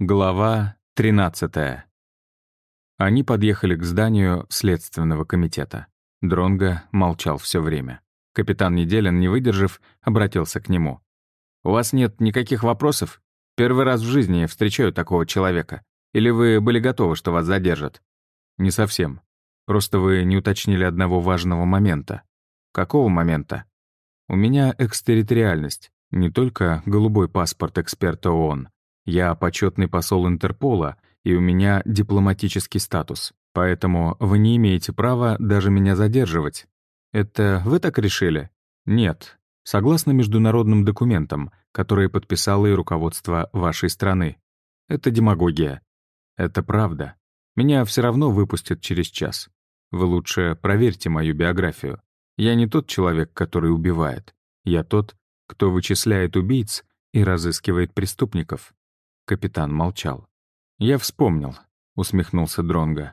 Глава 13. Они подъехали к зданию Следственного комитета. Дронго молчал все время. Капитан Неделин, не выдержав, обратился к нему. «У вас нет никаких вопросов? Первый раз в жизни встречаю такого человека. Или вы были готовы, что вас задержат?» «Не совсем. Просто вы не уточнили одного важного момента». «Какого момента?» «У меня экстерриториальность, не только голубой паспорт эксперта ООН, я почетный посол Интерпола, и у меня дипломатический статус, поэтому вы не имеете права даже меня задерживать. Это вы так решили? Нет. Согласно международным документам, которые подписало и руководство вашей страны. Это демагогия. Это правда. Меня все равно выпустят через час. Вы лучше проверьте мою биографию. Я не тот человек, который убивает. Я тот, кто вычисляет убийц и разыскивает преступников. Капитан молчал. «Я вспомнил», — усмехнулся Дронга.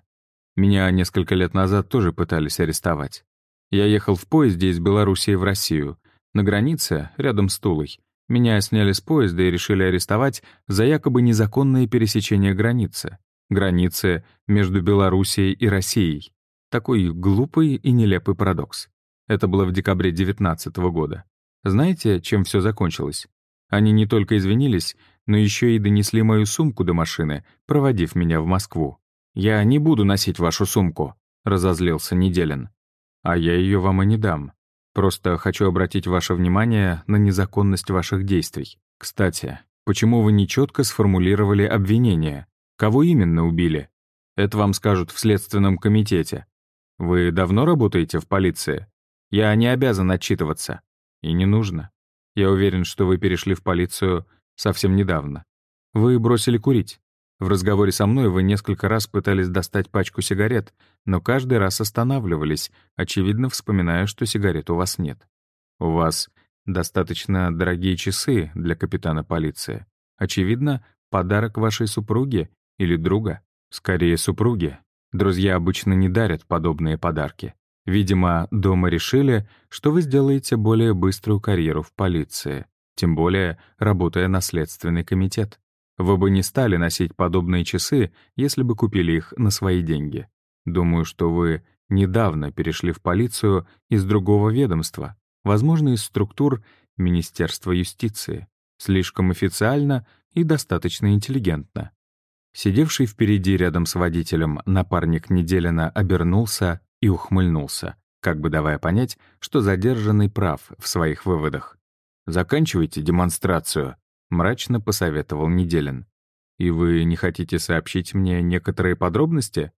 «Меня несколько лет назад тоже пытались арестовать. Я ехал в поезде из Белоруссии в Россию. На границе, рядом с Тулой, меня сняли с поезда и решили арестовать за якобы незаконное пересечение границы. Границы между Белоруссией и Россией. Такой глупый и нелепый парадокс. Это было в декабре 19 года. Знаете, чем все закончилось? Они не только извинились, но еще и донесли мою сумку до машины, проводив меня в Москву. «Я не буду носить вашу сумку», — разозлился Неделин. «А я ее вам и не дам. Просто хочу обратить ваше внимание на незаконность ваших действий. Кстати, почему вы нечетко сформулировали обвинение? Кого именно убили? Это вам скажут в Следственном комитете. Вы давно работаете в полиции? Я не обязан отчитываться. И не нужно. Я уверен, что вы перешли в полицию совсем недавно. Вы бросили курить. В разговоре со мной вы несколько раз пытались достать пачку сигарет, но каждый раз останавливались, очевидно вспоминая, что сигарет у вас нет. У вас достаточно дорогие часы для капитана полиции. Очевидно, подарок вашей супруге или друга. Скорее, супруге. Друзья обычно не дарят подобные подарки. Видимо, дома решили, что вы сделаете более быструю карьеру в полиции, тем более работая на Следственный комитет. Вы бы не стали носить подобные часы, если бы купили их на свои деньги. Думаю, что вы недавно перешли в полицию из другого ведомства, возможно, из структур Министерства юстиции. Слишком официально и достаточно интеллигентно. Сидевший впереди рядом с водителем напарник Неделина обернулся и ухмыльнулся, как бы давая понять, что задержанный прав в своих выводах. «Заканчивайте демонстрацию», — мрачно посоветовал Неделин. «И вы не хотите сообщить мне некоторые подробности?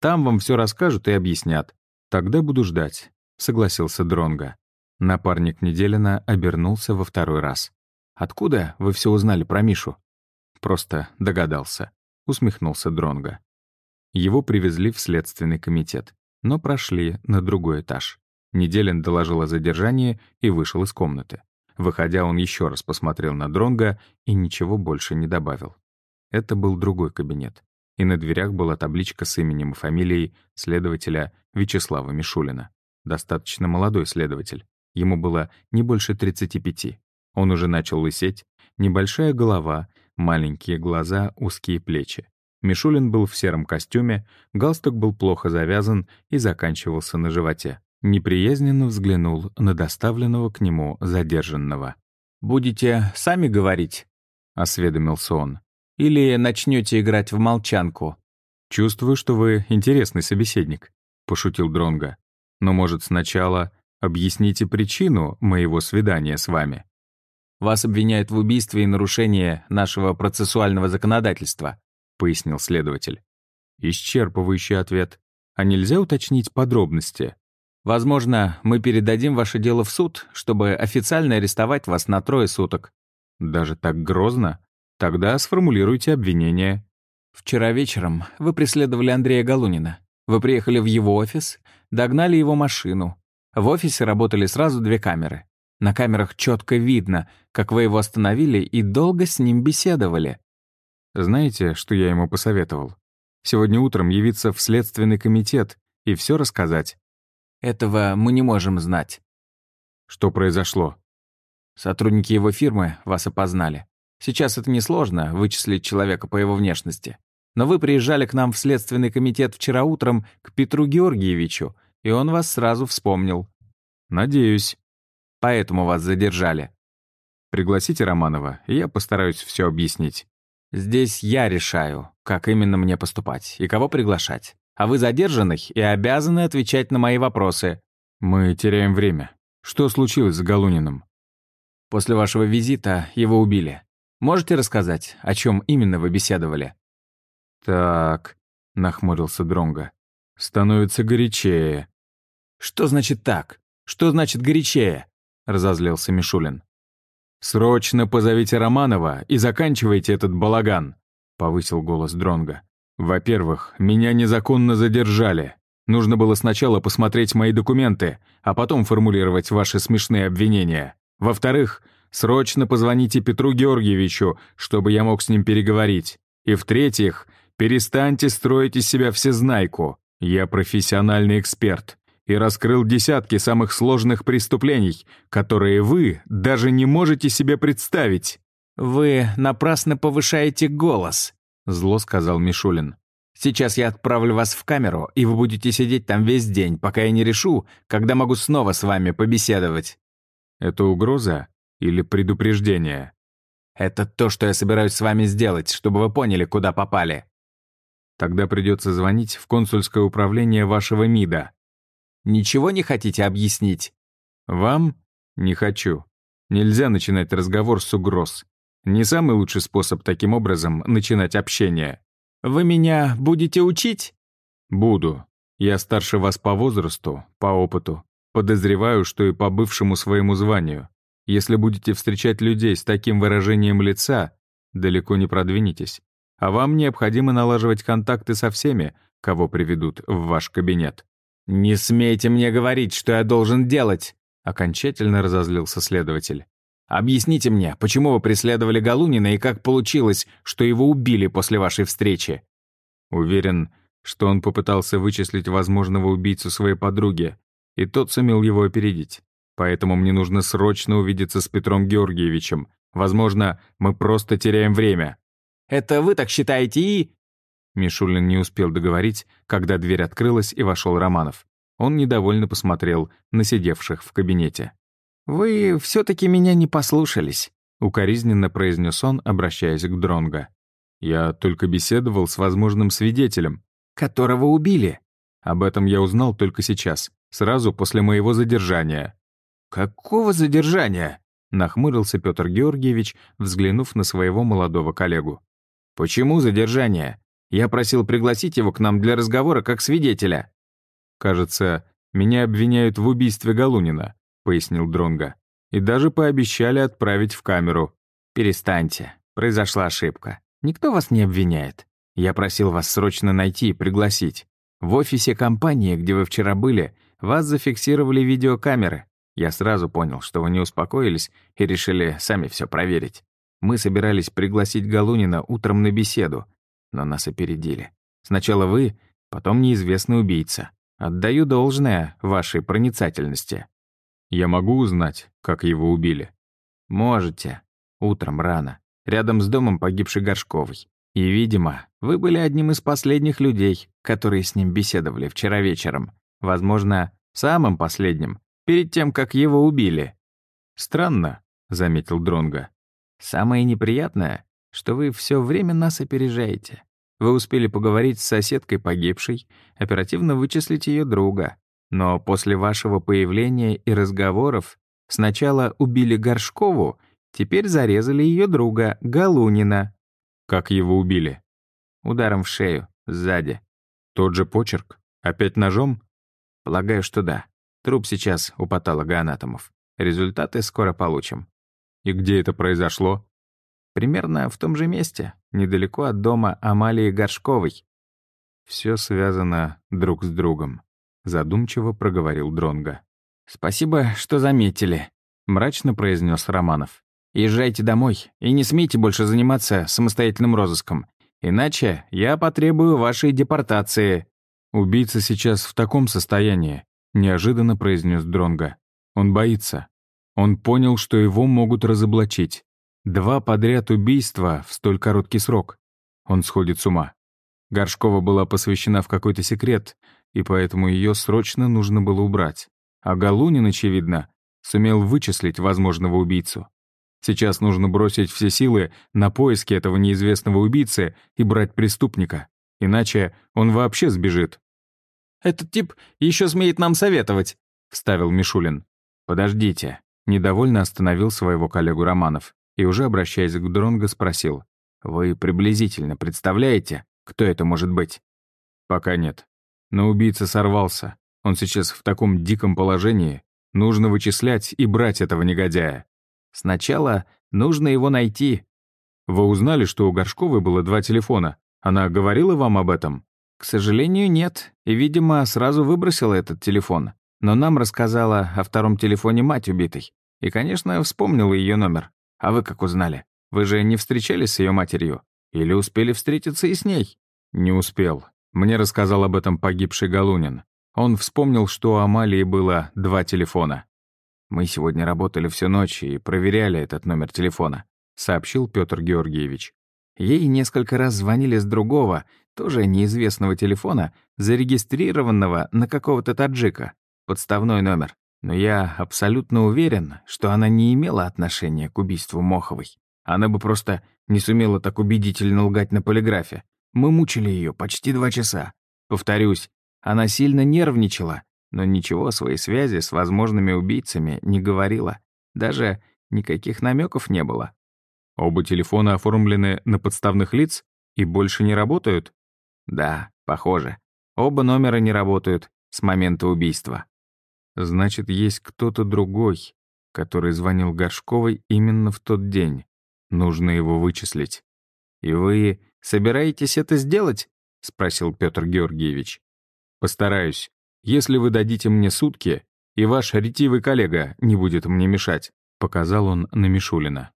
Там вам все расскажут и объяснят. Тогда буду ждать», — согласился Дронга. Напарник Неделина обернулся во второй раз. «Откуда вы все узнали про Мишу?» «Просто догадался», — усмехнулся Дронга. Его привезли в Следственный комитет но прошли на другой этаж. Неделин доложил о задержании и вышел из комнаты. Выходя, он еще раз посмотрел на Дронга и ничего больше не добавил. Это был другой кабинет, и на дверях была табличка с именем и фамилией следователя Вячеслава Мишулина. Достаточно молодой следователь. Ему было не больше 35. Он уже начал лысеть, небольшая голова, маленькие глаза, узкие плечи. Мишулин был в сером костюме, галстук был плохо завязан и заканчивался на животе. Неприязненно взглянул на доставленного к нему задержанного. «Будете сами говорить?» — осведомился он. «Или начнете играть в молчанку?» «Чувствую, что вы интересный собеседник», — пошутил Дронга. «Но, может, сначала объясните причину моего свидания с вами?» «Вас обвиняют в убийстве и нарушении нашего процессуального законодательства», пояснил следователь. Исчерпывающий ответ. А нельзя уточнить подробности? Возможно, мы передадим ваше дело в суд, чтобы официально арестовать вас на трое суток. Даже так грозно? Тогда сформулируйте обвинение. Вчера вечером вы преследовали Андрея Галунина. Вы приехали в его офис, догнали его машину. В офисе работали сразу две камеры. На камерах четко видно, как вы его остановили и долго с ним беседовали. Знаете, что я ему посоветовал? Сегодня утром явиться в Следственный комитет и все рассказать. Этого мы не можем знать. Что произошло? Сотрудники его фирмы вас опознали. Сейчас это несложно, вычислить человека по его внешности. Но вы приезжали к нам в Следственный комитет вчера утром к Петру Георгиевичу, и он вас сразу вспомнил. Надеюсь. Поэтому вас задержали. Пригласите Романова, и я постараюсь все объяснить. Здесь я решаю, как именно мне поступать и кого приглашать. А вы задержаны и обязаны отвечать на мои вопросы. Мы теряем время. Что случилось с Галуниным? После вашего визита его убили. Можете рассказать, о чем именно вы беседовали? Так, нахмурился Дронга. Становится горячее. Что значит так? Что значит горячее? разозлился Мишулин. «Срочно позовите Романова и заканчивайте этот балаган», — повысил голос Дронга. «Во-первых, меня незаконно задержали. Нужно было сначала посмотреть мои документы, а потом формулировать ваши смешные обвинения. Во-вторых, срочно позвоните Петру Георгиевичу, чтобы я мог с ним переговорить. И в-третьих, перестаньте строить из себя всезнайку. Я профессиональный эксперт и раскрыл десятки самых сложных преступлений, которые вы даже не можете себе представить». «Вы напрасно повышаете голос», — зло сказал Мишулин. «Сейчас я отправлю вас в камеру, и вы будете сидеть там весь день, пока я не решу, когда могу снова с вами побеседовать». «Это угроза или предупреждение?» «Это то, что я собираюсь с вами сделать, чтобы вы поняли, куда попали». «Тогда придется звонить в консульское управление вашего МИДа», Ничего не хотите объяснить?» «Вам? Не хочу. Нельзя начинать разговор с угроз. Не самый лучший способ таким образом начинать общение». «Вы меня будете учить?» «Буду. Я старше вас по возрасту, по опыту. Подозреваю, что и по бывшему своему званию. Если будете встречать людей с таким выражением лица, далеко не продвинетесь. А вам необходимо налаживать контакты со всеми, кого приведут в ваш кабинет. «Не смейте мне говорить, что я должен делать!» Окончательно разозлился следователь. «Объясните мне, почему вы преследовали Галунина и как получилось, что его убили после вашей встречи?» Уверен, что он попытался вычислить возможного убийцу своей подруги, и тот сумел его опередить. Поэтому мне нужно срочно увидеться с Петром Георгиевичем. Возможно, мы просто теряем время. «Это вы так считаете и...» Мишулин не успел договорить, когда дверь открылась и вошел Романов. Он недовольно посмотрел на сидевших в кабинете. «Вы все-таки меня не послушались», — укоризненно произнес он, обращаясь к Дронго. «Я только беседовал с возможным свидетелем». «Которого убили?» «Об этом я узнал только сейчас, сразу после моего задержания». «Какого задержания?» — нахмурился Петр Георгиевич, взглянув на своего молодого коллегу. «Почему задержание? Я просил пригласить его к нам для разговора как свидетеля». «Кажется, меня обвиняют в убийстве Галунина», — пояснил Дронга. «И даже пообещали отправить в камеру». «Перестаньте. Произошла ошибка. Никто вас не обвиняет. Я просил вас срочно найти и пригласить. В офисе компании, где вы вчера были, вас зафиксировали видеокамеры. Я сразу понял, что вы не успокоились и решили сами все проверить. Мы собирались пригласить Галунина утром на беседу, но нас опередили. Сначала вы, потом неизвестный убийца. Отдаю должное вашей проницательности. Я могу узнать, как его убили? Можете. Утром рано. Рядом с домом погибшей Горшковой. И, видимо, вы были одним из последних людей, которые с ним беседовали вчера вечером. Возможно, самым последним, перед тем, как его убили. Странно, заметил Дронга. Самое неприятное, что вы все время нас опережаете. Вы успели поговорить с соседкой погибшей, оперативно вычислить ее друга. Но после вашего появления и разговоров сначала убили Горшкову, теперь зарезали ее друга, Галунина. Как его убили? Ударом в шею, сзади. Тот же почерк? Опять ножом? Полагаю, что да. Труп сейчас у патологоанатомов. Результаты скоро получим. И где это произошло? Примерно в том же месте, недалеко от дома Амалии Горшковой. Все связано друг с другом, задумчиво проговорил Дронга. Спасибо, что заметили, мрачно произнес Романов. Езжайте домой и не смейте больше заниматься самостоятельным розыском, иначе я потребую вашей депортации. Убийца сейчас в таком состоянии, неожиданно произнес Дронга. Он боится. Он понял, что его могут разоблачить. Два подряд убийства в столь короткий срок. Он сходит с ума. Горшкова была посвящена в какой-то секрет, и поэтому ее срочно нужно было убрать. А Галунин, очевидно, сумел вычислить возможного убийцу. Сейчас нужно бросить все силы на поиски этого неизвестного убийцы и брать преступника. Иначе он вообще сбежит. «Этот тип еще смеет нам советовать», — вставил Мишулин. «Подождите». Недовольно остановил своего коллегу Романов и уже обращаясь к Дронго спросил. «Вы приблизительно представляете, кто это может быть?» «Пока нет. Но убийца сорвался. Он сейчас в таком диком положении. Нужно вычислять и брать этого негодяя. Сначала нужно его найти». «Вы узнали, что у Горшковой было два телефона? Она говорила вам об этом?» «К сожалению, нет. И, видимо, сразу выбросила этот телефон. Но нам рассказала о втором телефоне мать убитой. И, конечно, вспомнила ее номер. А вы как узнали? Вы же не встречались с ее матерью? Или успели встретиться и с ней?» «Не успел. Мне рассказал об этом погибший Галунин. Он вспомнил, что у Амалии было два телефона. «Мы сегодня работали всю ночь и проверяли этот номер телефона», — сообщил Петр Георгиевич. Ей несколько раз звонили с другого, тоже неизвестного телефона, зарегистрированного на какого-то таджика. Подставной номер. Но я абсолютно уверен, что она не имела отношения к убийству Моховой. Она бы просто не сумела так убедительно лгать на полиграфе. Мы мучили ее почти два часа. Повторюсь, она сильно нервничала, но ничего о своей связи с возможными убийцами не говорила. Даже никаких намеков не было. Оба телефона оформлены на подставных лиц и больше не работают? Да, похоже. Оба номера не работают с момента убийства. Значит, есть кто-то другой, который звонил Горшковой именно в тот день. Нужно его вычислить. «И вы собираетесь это сделать?» — спросил Петр Георгиевич. «Постараюсь. Если вы дадите мне сутки, и ваш ретивый коллега не будет мне мешать», — показал он на Мишулина.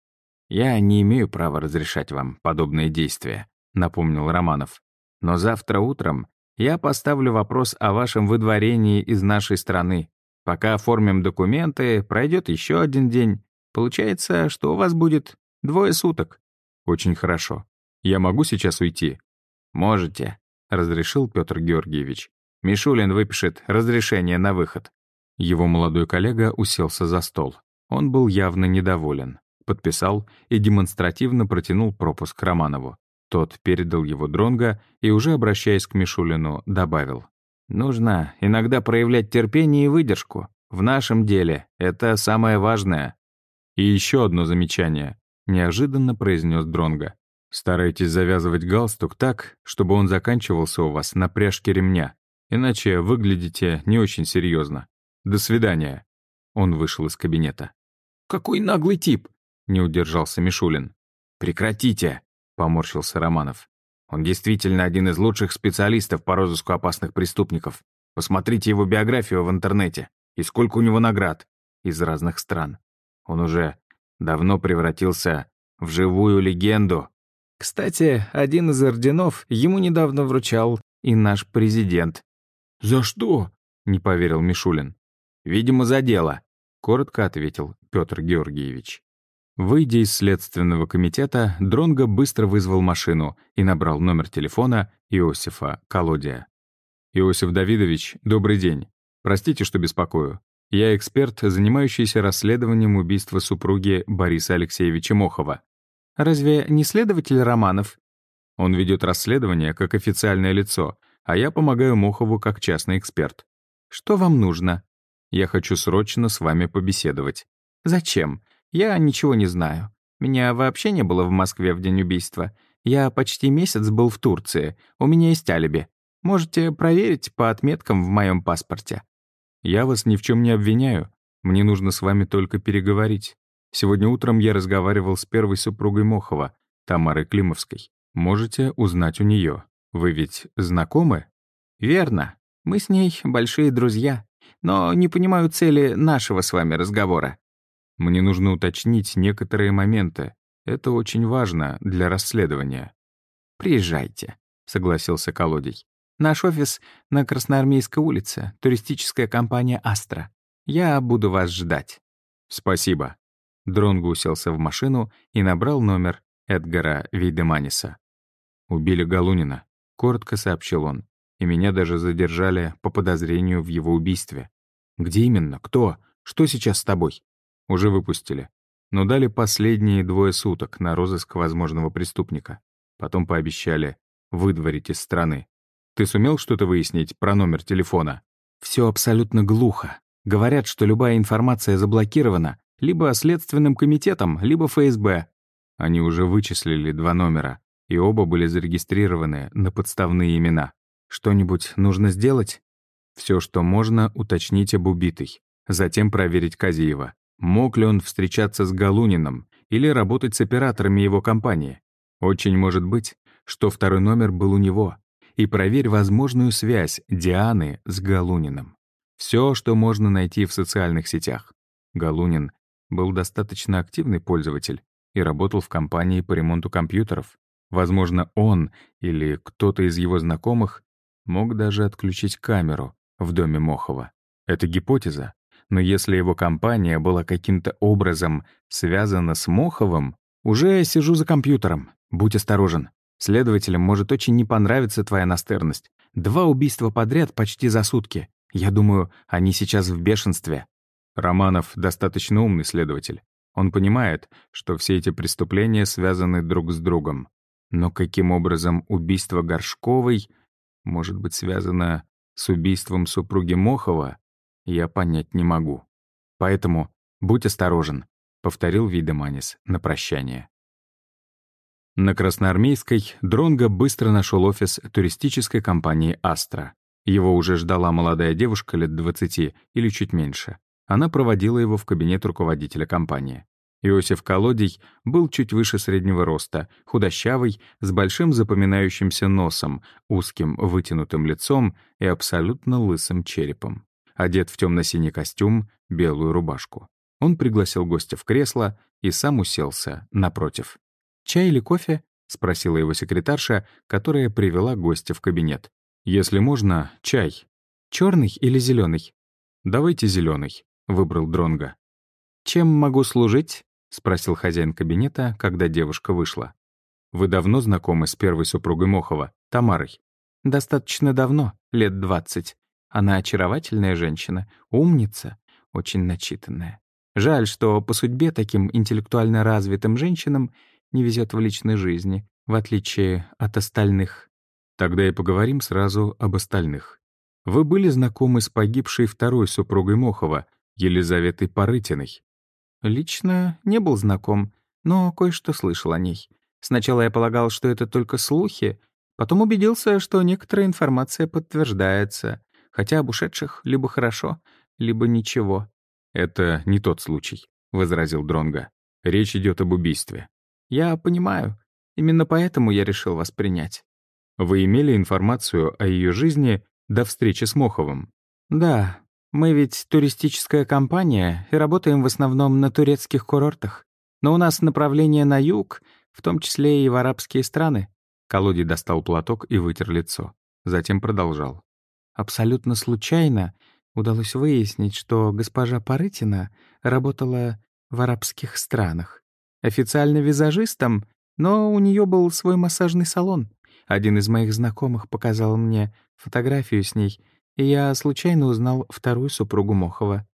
«Я не имею права разрешать вам подобные действия», — напомнил Романов. «Но завтра утром я поставлю вопрос о вашем выдворении из нашей страны. Пока оформим документы, пройдет еще один день. Получается, что у вас будет двое суток. Очень хорошо. Я могу сейчас уйти? Можете, разрешил Петр Георгиевич. Мишулин выпишет разрешение на выход. Его молодой коллега уселся за стол. Он был явно недоволен. Подписал и демонстративно протянул пропуск Романову. Тот передал его Дронго и, уже обращаясь к Мишулину, добавил. Нужно иногда проявлять терпение и выдержку. В нашем деле это самое важное. И еще одно замечание, неожиданно произнес Дронга. Старайтесь завязывать галстук так, чтобы он заканчивался у вас на пряжке ремня, иначе выглядите не очень серьезно. До свидания. Он вышел из кабинета. Какой наглый тип, не удержался Мишулин. Прекратите, поморщился Романов. Он действительно один из лучших специалистов по розыску опасных преступников. Посмотрите его биографию в интернете. И сколько у него наград. Из разных стран. Он уже давно превратился в живую легенду. Кстати, один из орденов ему недавно вручал и наш президент. «За что?» — не поверил Мишулин. «Видимо, за дело», — коротко ответил Петр Георгиевич. Выйдя из следственного комитета, Дронго быстро вызвал машину и набрал номер телефона Иосифа Колодия. «Иосиф Давидович, добрый день. Простите, что беспокою. Я эксперт, занимающийся расследованием убийства супруги Бориса Алексеевича Мохова. Разве не следователь Романов? Он ведет расследование как официальное лицо, а я помогаю Мохову как частный эксперт. Что вам нужно? Я хочу срочно с вами побеседовать. Зачем? Я ничего не знаю. Меня вообще не было в Москве в день убийства. Я почти месяц был в Турции. У меня есть алиби. Можете проверить по отметкам в моем паспорте. Я вас ни в чем не обвиняю. Мне нужно с вами только переговорить. Сегодня утром я разговаривал с первой супругой Мохова, Тамарой Климовской. Можете узнать у нее. Вы ведь знакомы? Верно. Мы с ней большие друзья. Но не понимаю цели нашего с вами разговора. Мне нужно уточнить некоторые моменты. Это очень важно для расследования. «Приезжайте», — согласился Колодий. «Наш офис на Красноармейской улице, туристическая компания «Астра». Я буду вас ждать». «Спасибо». Дронго уселся в машину и набрал номер Эдгара Вейдеманиса. «Убили Галунина», — коротко сообщил он. «И меня даже задержали по подозрению в его убийстве». «Где именно? Кто? Что сейчас с тобой?» «Уже выпустили. Но дали последние двое суток на розыск возможного преступника. Потом пообещали выдворить из страны. Ты сумел что-то выяснить про номер телефона?» Все абсолютно глухо. Говорят, что любая информация заблокирована либо Следственным комитетом, либо ФСБ. Они уже вычислили два номера, и оба были зарегистрированы на подставные имена. Что-нибудь нужно сделать? Все, что можно, уточнить об убитой. Затем проверить Казиева. Мог ли он встречаться с Галуниным или работать с операторами его компании? Очень может быть, что второй номер был у него. И проверь возможную связь Дианы с Галуниным. Все, что можно найти в социальных сетях. Галунин был достаточно активный пользователь и работал в компании по ремонту компьютеров. Возможно, он или кто-то из его знакомых мог даже отключить камеру в доме Мохова. Это гипотеза, но если его компания была каким-то образом связана с Моховым, уже сижу за компьютером, будь осторожен. Следователям может очень не понравиться твоя настырность. Два убийства подряд почти за сутки. Я думаю, они сейчас в бешенстве. Романов достаточно умный следователь. Он понимает, что все эти преступления связаны друг с другом. Но каким образом убийство Горшковой может быть связано с убийством супруги Мохова, я понять не могу. Поэтому будь осторожен, — повторил Видеманис на прощание. На Красноармейской Дронго быстро нашел офис туристической компании «Астра». Его уже ждала молодая девушка лет 20 или чуть меньше. Она проводила его в кабинет руководителя компании. Иосиф Колодий был чуть выше среднего роста, худощавый, с большим запоминающимся носом, узким вытянутым лицом и абсолютно лысым черепом. Одет в темно-синий костюм, белую рубашку. Он пригласил гостя в кресло и сам уселся напротив. «Чай или кофе?» — спросила его секретарша, которая привела гостя в кабинет. «Если можно, чай. Черный или зеленый? «Давайте зеленый. — выбрал Дронга. «Чем могу служить?» — спросил хозяин кабинета, когда девушка вышла. «Вы давно знакомы с первой супругой Мохова, Тамарой?» «Достаточно давно, лет двадцать. Она очаровательная женщина, умница, очень начитанная. Жаль, что по судьбе таким интеллектуально развитым женщинам не везет в личной жизни, в отличие от остальных. Тогда и поговорим сразу об остальных. Вы были знакомы с погибшей второй супругой Мохова, Елизаветой Порытиной. Лично не был знаком, но кое-что слышал о ней. Сначала я полагал, что это только слухи, потом убедился, что некоторая информация подтверждается, хотя об ушедших либо хорошо, либо ничего. «Это не тот случай», — возразил Дронга. «Речь идет об убийстве». «Я понимаю. Именно поэтому я решил вас принять». «Вы имели информацию о ее жизни до встречи с Моховым?» «Да, мы ведь туристическая компания и работаем в основном на турецких курортах. Но у нас направление на юг, в том числе и в арабские страны». Колодий достал платок и вытер лицо. Затем продолжал. Абсолютно случайно удалось выяснить, что госпожа Парытина работала в арабских странах. Официально визажистом, но у нее был свой массажный салон. Один из моих знакомых показал мне фотографию с ней — и я случайно узнал вторую супругу Мохова.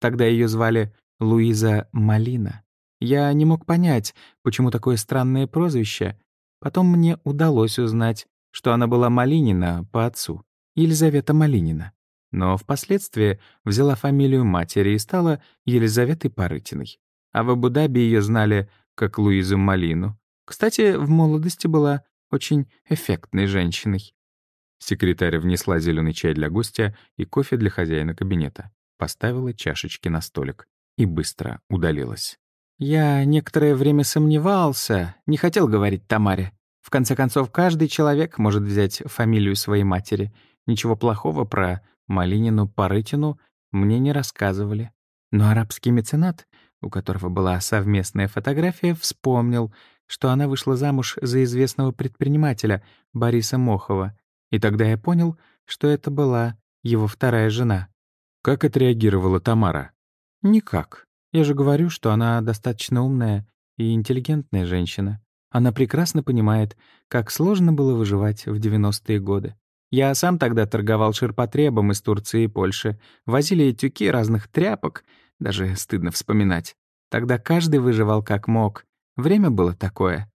Тогда ее звали Луиза Малина. Я не мог понять, почему такое странное прозвище. Потом мне удалось узнать, что она была Малинина по отцу, Елизавета Малинина. Но впоследствии взяла фамилию матери и стала Елизаветой Парытиной. А в Абу-Даби ее знали как Луизу Малину. Кстати, в молодости была очень эффектной женщиной. Секретарь внесла зеленый чай для гостя и кофе для хозяина кабинета, поставила чашечки на столик и быстро удалилась. «Я некоторое время сомневался, не хотел говорить Тамаре. В конце концов, каждый человек может взять фамилию своей матери. Ничего плохого про Малинину Парытину мне не рассказывали. Но арабский меценат, у которого была совместная фотография, вспомнил, что она вышла замуж за известного предпринимателя Бориса Мохова, и тогда я понял, что это была его вторая жена. Как отреагировала Тамара? Никак. Я же говорю, что она достаточно умная и интеллигентная женщина. Она прекрасно понимает, как сложно было выживать в 90-е годы. Я сам тогда торговал ширпотребом из Турции и Польши. Возили тюки разных тряпок, даже стыдно вспоминать. Тогда каждый выживал как мог. Время было такое.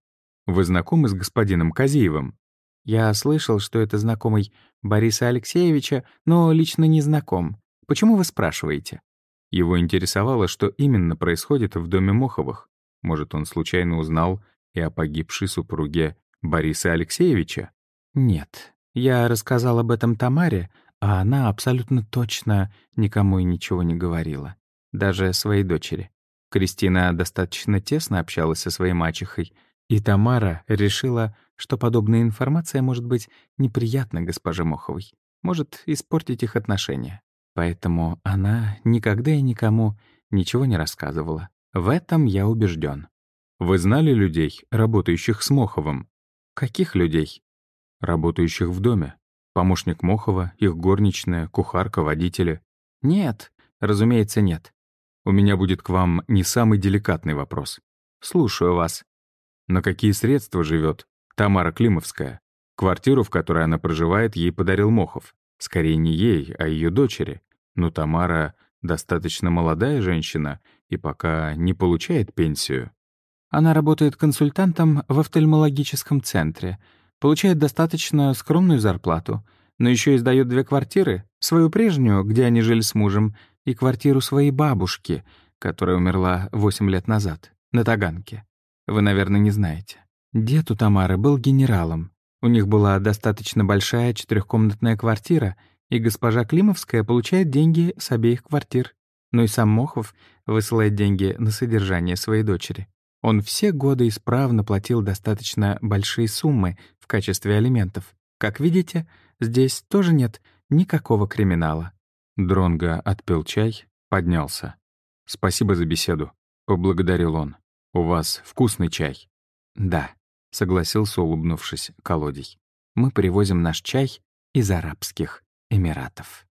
Вы знакомы с господином Казиевым? Я слышал, что это знакомый Бориса Алексеевича, но лично не знаком. Почему вы спрашиваете? Его интересовало, что именно происходит в доме Моховых. Может, он случайно узнал и о погибшей супруге Бориса Алексеевича? Нет. Я рассказал об этом Тамаре, а она абсолютно точно никому и ничего не говорила. Даже своей дочери. Кристина достаточно тесно общалась со своей мачехой, и Тамара решила, что подобная информация может быть неприятна госпоже Моховой, может испортить их отношения. Поэтому она никогда и никому ничего не рассказывала. В этом я убежден. Вы знали людей, работающих с Моховым? Каких людей? Работающих в доме. Помощник Мохова, их горничная, кухарка, водители. Нет, разумеется, нет. У меня будет к вам не самый деликатный вопрос. Слушаю вас. На какие средства живет Тамара Климовская? Квартиру, в которой она проживает, ей подарил Мохов. Скорее не ей, а ее дочери. Но Тамара достаточно молодая женщина и пока не получает пенсию. Она работает консультантом в офтальмологическом центре, получает достаточно скромную зарплату, но еще и сдает две квартиры, свою прежнюю, где они жили с мужем, и квартиру своей бабушки, которая умерла 8 лет назад, на Таганке. Вы, наверное, не знаете. Дед у Тамары был генералом. У них была достаточно большая четырехкомнатная квартира — и госпожа Климовская получает деньги с обеих квартир. Ну и сам Мохов высылает деньги на содержание своей дочери. Он все годы исправно платил достаточно большие суммы в качестве алиментов. Как видите, здесь тоже нет никакого криминала. Дронго отпил чай, поднялся. «Спасибо за беседу», — поблагодарил он. «У вас вкусный чай». «Да», — согласился, улыбнувшись, колодей. «Мы привозим наш чай из арабских Эмиратов.